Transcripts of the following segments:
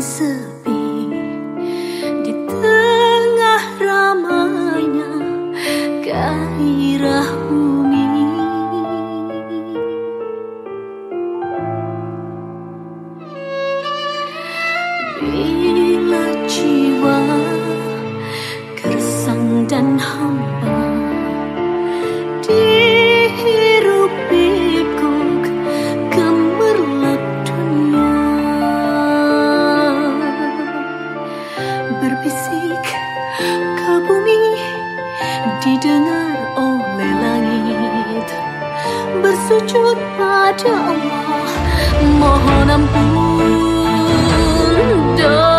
sepi. Di tengah ramainya gairah bumi. Bila jiwa kersang dan hampa su chút ta trong mò mò năm buồn đời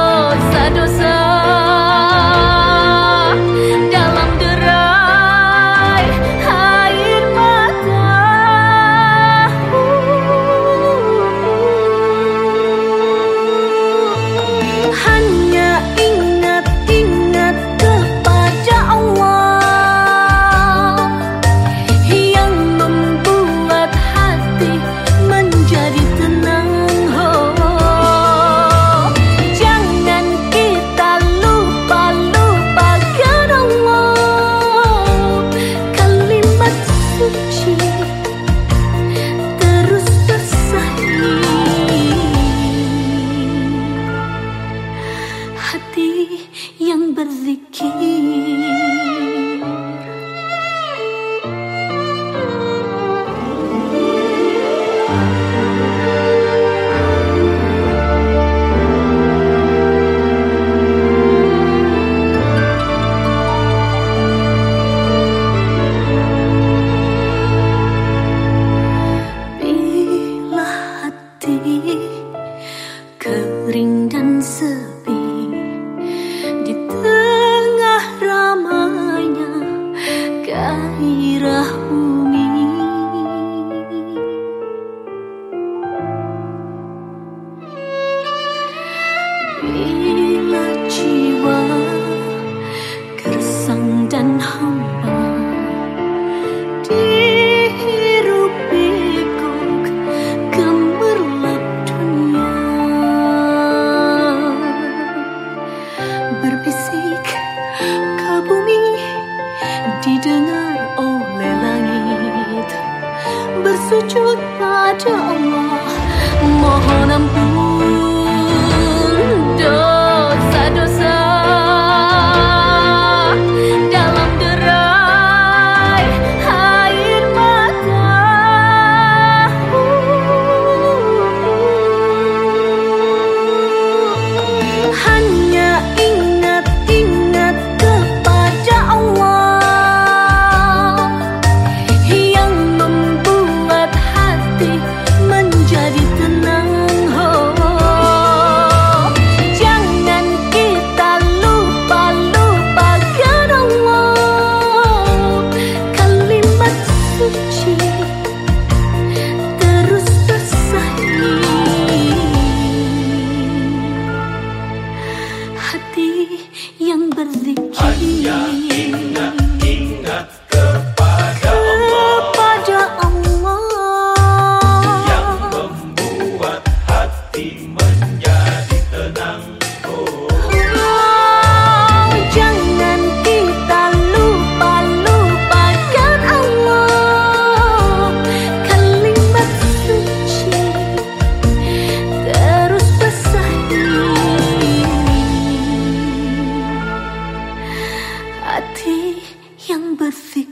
yang berzikir 无名，为了情，我割伤，断肠。sucutnya jauh perfecto.